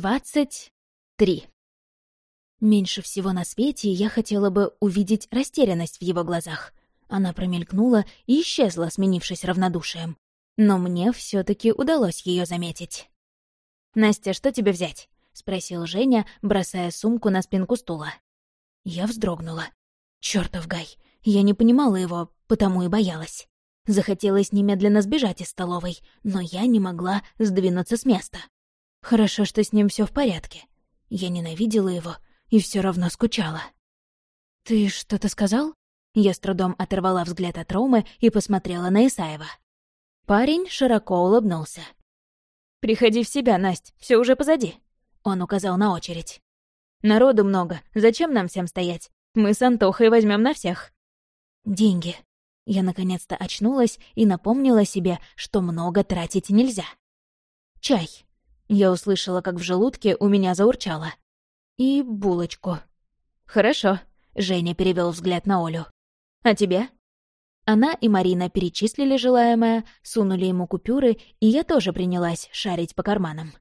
Двадцать три. Меньше всего на свете я хотела бы увидеть растерянность в его глазах. Она промелькнула и исчезла, сменившись равнодушием. Но мне все таки удалось ее заметить. «Настя, что тебе взять?» — спросил Женя, бросая сумку на спинку стула. Я вздрогнула. Чёртов Гай. Я не понимала его, потому и боялась. Захотелось немедленно сбежать из столовой, но я не могла сдвинуться с места. Хорошо, что с ним все в порядке. Я ненавидела его и все равно скучала. «Ты что-то сказал?» Я с трудом оторвала взгляд от Ромы и посмотрела на Исаева. Парень широко улыбнулся. «Приходи в себя, Насть, все уже позади», — он указал на очередь. «Народу много, зачем нам всем стоять? Мы с Антохой возьмем на всех». «Деньги». Я наконец-то очнулась и напомнила себе, что много тратить нельзя. «Чай», я услышала, как в желудке у меня заурчало. И булочку. «Хорошо», — Женя перевел взгляд на Олю. «А тебе?» Она и Марина перечислили желаемое, сунули ему купюры, и я тоже принялась шарить по карманам.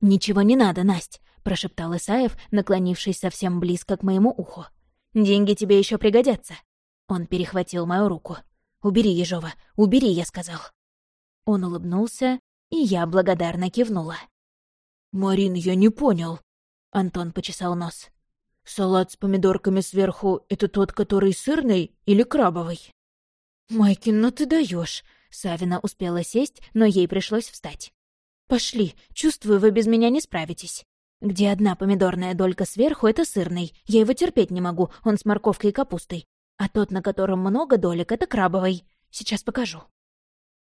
«Ничего не надо, Насть», — прошептал Исаев, наклонившись совсем близко к моему уху. «Деньги тебе еще пригодятся». Он перехватил мою руку. «Убери, Ежова, убери», — я сказал. Он улыбнулся, и я благодарно кивнула. «Марин, я не понял», — Антон почесал нос. «Салат с помидорками сверху — это тот, который сырный или крабовый?» «Майкин, ну ты даешь. Савина успела сесть, но ей пришлось встать. «Пошли, чувствую, вы без меня не справитесь. Где одна помидорная долька сверху, это сырный. Я его терпеть не могу, он с морковкой и капустой. А тот, на котором много долек, это крабовый. Сейчас покажу».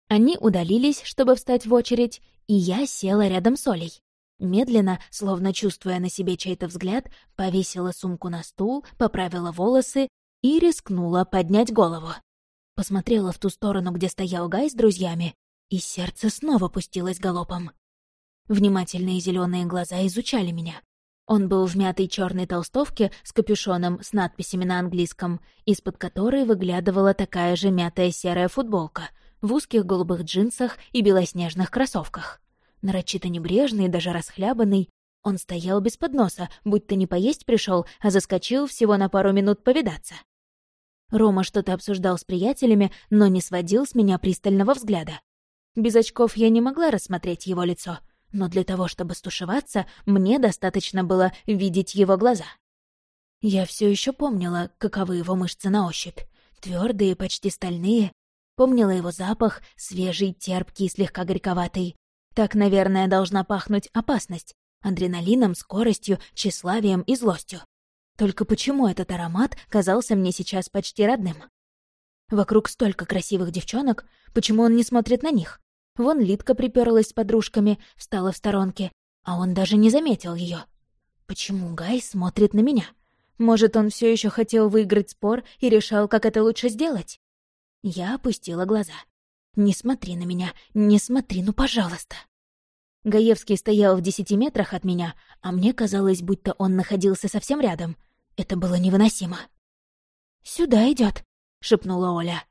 Они удалились, чтобы встать в очередь, и я села рядом с Олей. Медленно, словно чувствуя на себе чей-то взгляд, повесила сумку на стул, поправила волосы и рискнула поднять голову. Посмотрела в ту сторону, где стоял Гай с друзьями, и сердце снова пустилось галопом. Внимательные зеленые глаза изучали меня. Он был в мятой черной толстовке с капюшоном с надписями на английском, из-под которой выглядывала такая же мятая серая футболка — в узких голубых джинсах и белоснежных кроссовках. Нарочито небрежный, даже расхлябанный, он стоял без подноса, будто не поесть пришел, а заскочил всего на пару минут повидаться. Рома что-то обсуждал с приятелями, но не сводил с меня пристального взгляда. Без очков я не могла рассмотреть его лицо, но для того, чтобы стушеваться, мне достаточно было видеть его глаза. Я все еще помнила, каковы его мышцы на ощупь. Твердые, почти стальные, Помнила его запах, свежий, терпкий, слегка горьковатый. Так, наверное, должна пахнуть опасность. Адреналином, скоростью, тщеславием и злостью. Только почему этот аромат казался мне сейчас почти родным? Вокруг столько красивых девчонок, почему он не смотрит на них? Вон Литка приперлась с подружками, встала в сторонке, а он даже не заметил ее. Почему Гай смотрит на меня? Может, он все еще хотел выиграть спор и решал, как это лучше сделать? Я опустила глаза. «Не смотри на меня, не смотри, ну, пожалуйста!» Гаевский стоял в десяти метрах от меня, а мне казалось, будто он находился совсем рядом. Это было невыносимо. «Сюда идет, шепнула Оля.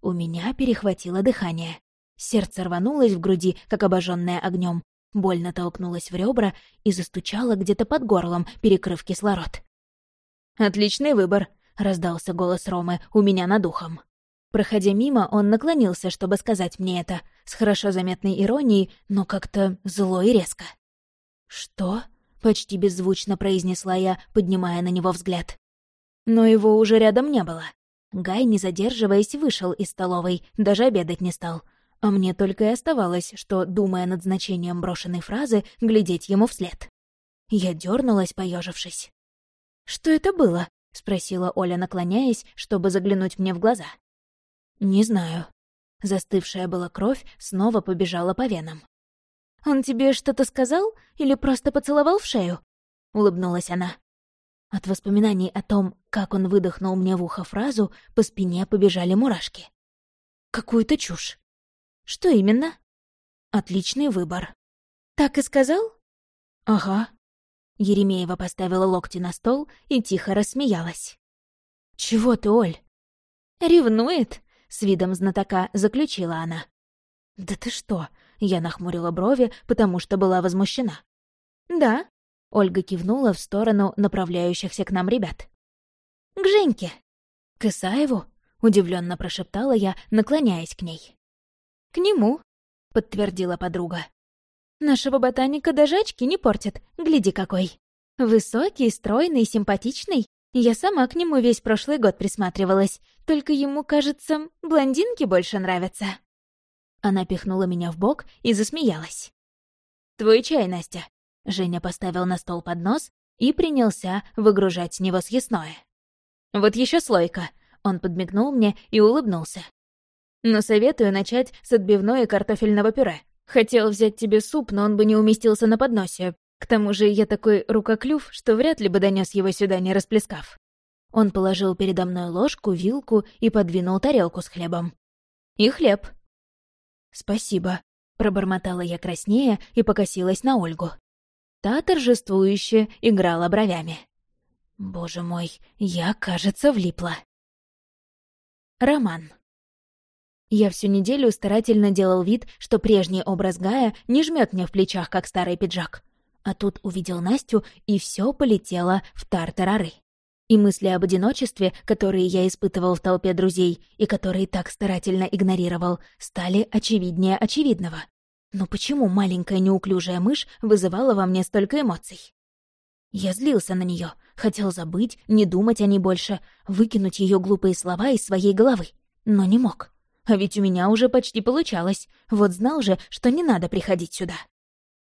У меня перехватило дыхание. Сердце рванулось в груди, как обожженное огнем, больно толкнулось в ребра и застучало где-то под горлом, перекрыв кислород. «Отличный выбор», — раздался голос Ромы у меня над ухом. Проходя мимо, он наклонился, чтобы сказать мне это, с хорошо заметной иронией, но как-то зло и резко. «Что?» — почти беззвучно произнесла я, поднимая на него взгляд. Но его уже рядом не было. Гай, не задерживаясь, вышел из столовой, даже обедать не стал. А мне только и оставалось, что, думая над значением брошенной фразы, глядеть ему вслед. Я дернулась, поежившись. «Что это было?» — спросила Оля, наклоняясь, чтобы заглянуть мне в глаза. «Не знаю». Застывшая была кровь снова побежала по венам. «Он тебе что-то сказал или просто поцеловал в шею?» — улыбнулась она. От воспоминаний о том, как он выдохнул мне в ухо фразу, по спине побежали мурашки. Какую-то чушь. Что именно? Отличный выбор. Так и сказал? Ага. Еремеева поставила локти на стол и тихо рассмеялась. «Чего ты, Оль?» «Ревнует?» С видом знатока заключила она. «Да ты что?» — я нахмурила брови, потому что была возмущена. «Да», — Ольга кивнула в сторону направляющихся к нам ребят. «К Женьке». «К Исаеву?» — удивленно прошептала я, наклоняясь к ней. «К нему», — подтвердила подруга. «Нашего ботаника даже очки не портят, гляди какой. Высокий, стройный, симпатичный. Я сама к нему весь прошлый год присматривалась, только ему, кажется, блондинки больше нравятся». Она пихнула меня в бок и засмеялась. «Твой чай, Настя». Женя поставил на стол поднос и принялся выгружать с него съестное. «Вот еще слойка». Он подмигнул мне и улыбнулся. «Но советую начать с отбивной и картофельного пюре. Хотел взять тебе суп, но он бы не уместился на подносе. К тому же я такой рукоклюв, что вряд ли бы донес его сюда, не расплескав». Он положил передо мной ложку, вилку и подвинул тарелку с хлебом. «И хлеб». «Спасибо», — пробормотала я краснее и покосилась на Ольгу. Та торжествующе играла бровями. Боже мой, я, кажется, влипла. Роман. Я всю неделю старательно делал вид, что прежний образ Гая не жмет мне в плечах, как старый пиджак. А тут увидел Настю, и все полетело в тартарары. И мысли об одиночестве, которые я испытывал в толпе друзей и которые так старательно игнорировал, стали очевиднее очевидного. Но почему маленькая неуклюжая мышь вызывала во мне столько эмоций? Я злился на нее, хотел забыть, не думать о ней больше, выкинуть ее глупые слова из своей головы, но не мог. А ведь у меня уже почти получалось, вот знал же, что не надо приходить сюда.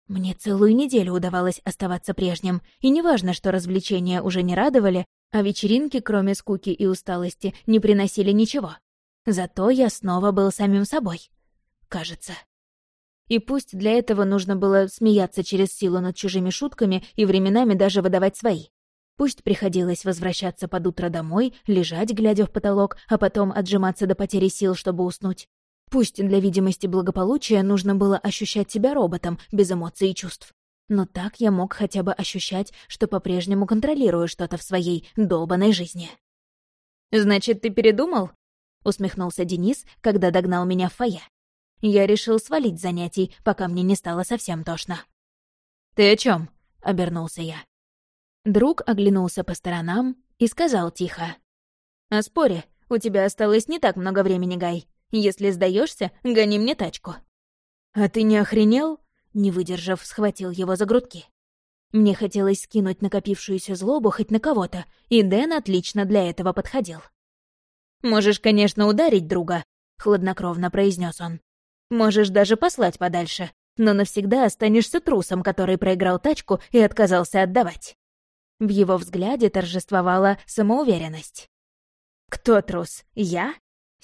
Мне целую неделю удавалось оставаться прежним, и неважно, что развлечения уже не радовали, а вечеринки, кроме скуки и усталости, не приносили ничего. Зато я снова был самим собой. Кажется. И пусть для этого нужно было смеяться через силу над чужими шутками и временами даже выдавать свои. Пусть приходилось возвращаться под утро домой, лежать, глядя в потолок, а потом отжиматься до потери сил, чтобы уснуть. Пусть для видимости благополучия нужно было ощущать себя роботом, без эмоций и чувств. Но так я мог хотя бы ощущать, что по-прежнему контролирую что-то в своей долбанной жизни. «Значит, ты передумал?» — усмехнулся Денис, когда догнал меня в фойе. Я решил свалить занятий, пока мне не стало совсем тошно. «Ты о чем? обернулся я. Друг оглянулся по сторонам и сказал тихо. «О споре. У тебя осталось не так много времени, Гай. Если сдаешься, гони мне тачку». «А ты не охренел?» Не выдержав, схватил его за грудки. Мне хотелось скинуть накопившуюся злобу хоть на кого-то, и Дэн отлично для этого подходил. «Можешь, конечно, ударить друга», — хладнокровно произнес он. «Можешь даже послать подальше, но навсегда останешься трусом, который проиграл тачку и отказался отдавать». В его взгляде торжествовала самоуверенность. «Кто трус? Я?»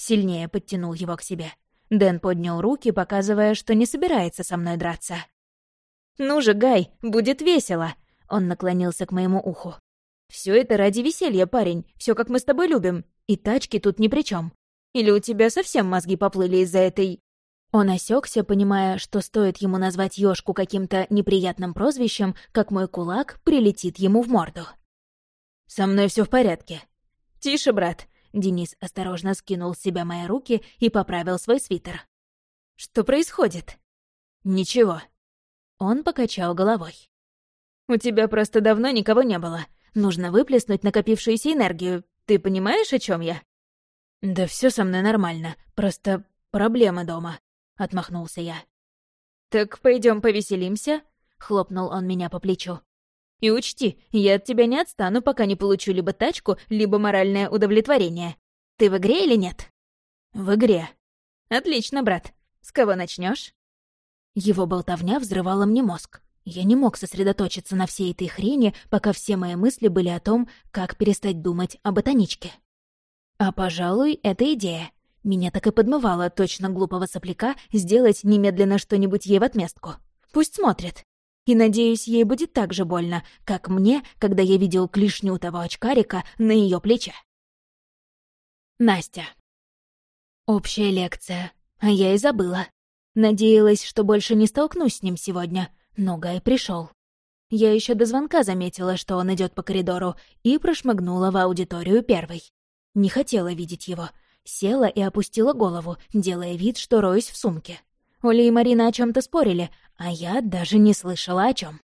Сильнее подтянул его к себе. Дэн поднял руки, показывая, что не собирается со мной драться. «Ну же, Гай, будет весело!» Он наклонился к моему уху. Все это ради веселья, парень, все как мы с тобой любим, и тачки тут ни при чем. Или у тебя совсем мозги поплыли из-за этой он осекся, понимая, что стоит ему назвать ёшку каким-то неприятным прозвищем, как мой кулак прилетит ему в морду. «Со мной все в порядке». «Тише, брат». Денис осторожно скинул с себя мои руки и поправил свой свитер. «Что происходит?» «Ничего». Он покачал головой. «У тебя просто давно никого не было. Нужно выплеснуть накопившуюся энергию. Ты понимаешь, о чем я?» «Да все со мной нормально. Просто проблема дома», — отмахнулся я. «Так пойдем повеселимся?» — хлопнул он меня по плечу. «И учти, я от тебя не отстану, пока не получу либо тачку, либо моральное удовлетворение. Ты в игре или нет?» «В игре». «Отлично, брат. С кого начнешь? Его болтовня взрывала мне мозг. Я не мог сосредоточиться на всей этой хрени, пока все мои мысли были о том, как перестать думать о ботаничке. А, пожалуй, это идея. Меня так и подмывало точно глупого сопляка сделать немедленно что-нибудь ей в отместку. Пусть смотрит. И, надеюсь, ей будет так же больно, как мне, когда я видел клешню того очкарика на ее плече. Настя. Общая лекция. А я и забыла. Надеялась, что больше не столкнусь с ним сегодня, но Гай пришел. Я еще до звонка заметила, что он идет по коридору, и прошмыгнула в аудиторию первой. Не хотела видеть его — Села и опустила голову, делая вид, что роюсь в сумке. Оля и Марина о чем то спорили, а я даже не слышала о чем.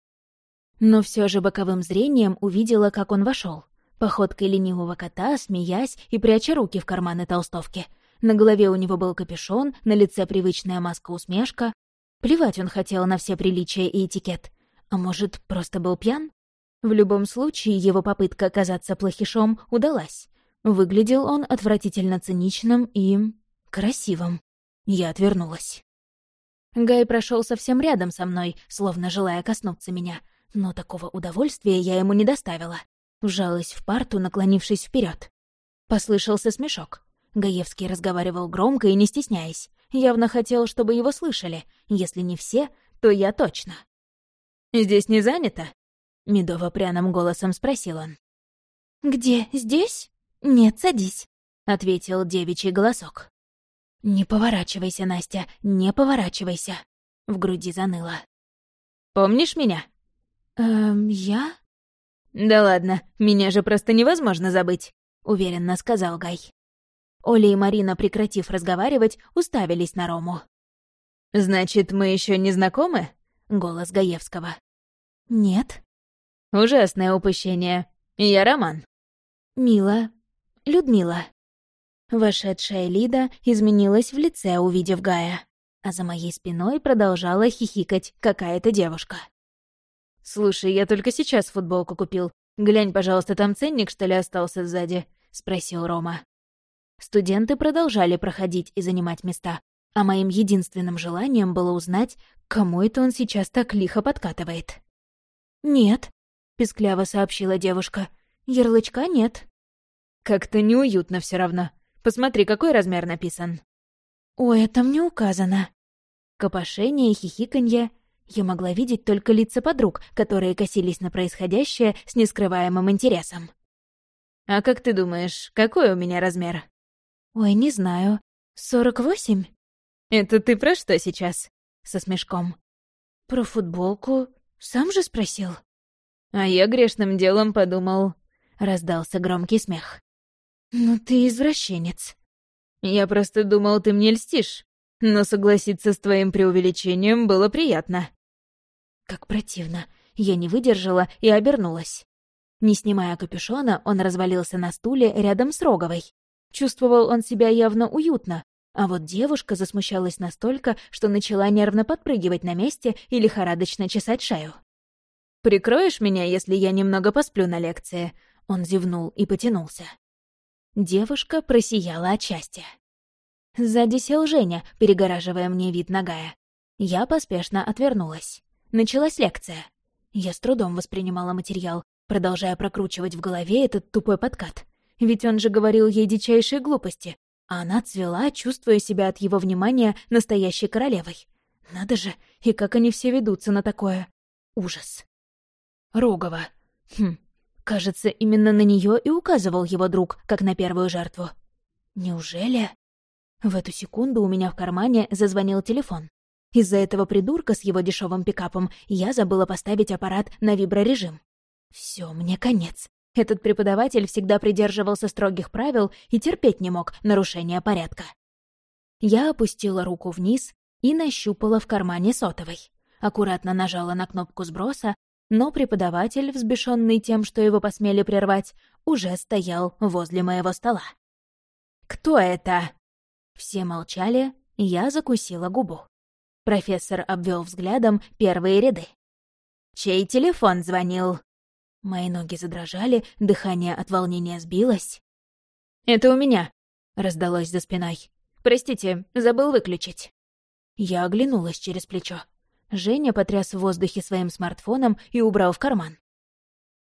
Но все же боковым зрением увидела, как он вошел. Походкой ленивого кота, смеясь и пряча руки в карманы толстовки. На голове у него был капюшон, на лице привычная маска-усмешка. Плевать он хотел на все приличия и этикет. А может, просто был пьян? В любом случае, его попытка оказаться плохишом удалась. Выглядел он отвратительно циничным и... красивым. Я отвернулась. Гай прошел совсем рядом со мной, словно желая коснуться меня, но такого удовольствия я ему не доставила. Вжалась в парту, наклонившись вперед. Послышался смешок. Гаевский разговаривал громко и не стесняясь. Явно хотел, чтобы его слышали. Если не все, то я точно. «Здесь не занято?» — медово-пряным голосом спросил он. «Где? Здесь? Нет, садись», — ответил девичий голосок. «Не поворачивайся, Настя, не поворачивайся!» В груди заныло. «Помнишь меня?» «Эм, я?» «Да ладно, меня же просто невозможно забыть», — уверенно сказал Гай. Оля и Марина, прекратив разговаривать, уставились на Рому. «Значит, мы еще не знакомы?» — голос Гаевского. «Нет». «Ужасное упущение. Я Роман». «Мила. Людмила». Вошедшая Лида изменилась в лице, увидев Гая, а за моей спиной продолжала хихикать какая-то девушка. «Слушай, я только сейчас футболку купил. Глянь, пожалуйста, там ценник, что ли, остался сзади?» — спросил Рома. Студенты продолжали проходить и занимать места, а моим единственным желанием было узнать, кому это он сейчас так лихо подкатывает. «Нет», — пискляво сообщила девушка, — «ярлычка нет». «Как-то неуютно все равно. Посмотри, какой размер написан». «Ой, там не указано». Копошение и хихиканье. Я могла видеть только лица подруг, которые косились на происходящее с нескрываемым интересом. «А как ты думаешь, какой у меня размер?» «Ой, не знаю. Сорок восемь?» «Это ты про что сейчас?» — со смешком. «Про футболку. Сам же спросил». «А я грешным делом подумал». Раздался громкий смех. «Ну ты извращенец». «Я просто думал, ты мне льстишь, но согласиться с твоим преувеличением было приятно». Как противно. Я не выдержала и обернулась. Не снимая капюшона, он развалился на стуле рядом с Роговой. Чувствовал он себя явно уютно, а вот девушка засмущалась настолько, что начала нервно подпрыгивать на месте и лихорадочно чесать шею. «Прикроешь меня, если я немного посплю на лекции?» Он зевнул и потянулся. Девушка просияла от счастья. Сзади сел Женя, перегораживая мне вид нагая. Я поспешно отвернулась. Началась лекция. Я с трудом воспринимала материал, продолжая прокручивать в голове этот тупой подкат. Ведь он же говорил ей дичайшие глупости, а она цвела, чувствуя себя от его внимания настоящей королевой. Надо же, и как они все ведутся на такое. Ужас. Рогова. Хм, Кажется, именно на нее и указывал его друг, как на первую жертву. Неужели? В эту секунду у меня в кармане зазвонил телефон. Из-за этого придурка с его дешевым пикапом я забыла поставить аппарат на виброрежим. Все, мне конец. Этот преподаватель всегда придерживался строгих правил и терпеть не мог нарушения порядка. Я опустила руку вниз и нащупала в кармане сотовой. Аккуратно нажала на кнопку сброса, но преподаватель, взбешенный тем, что его посмели прервать, уже стоял возле моего стола. «Кто это?» Все молчали, я закусила губу. Профессор обвел взглядом первые ряды. «Чей телефон звонил?» Мои ноги задрожали, дыхание от волнения сбилось. «Это у меня», — раздалось за спиной. «Простите, забыл выключить». Я оглянулась через плечо. Женя потряс в воздухе своим смартфоном и убрал в карман.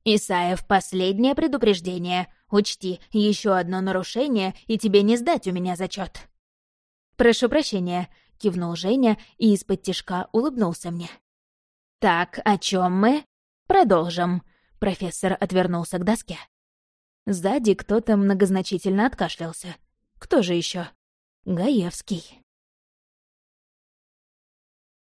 «Исаев, последнее предупреждение. Учти, еще одно нарушение, и тебе не сдать у меня зачет. «Прошу прощения», — кивнул Женя и из-под тишка улыбнулся мне. «Так, о чем мы? Продолжим». Профессор отвернулся к доске. Сзади кто-то многозначительно откашлялся. «Кто же еще? «Гаевский».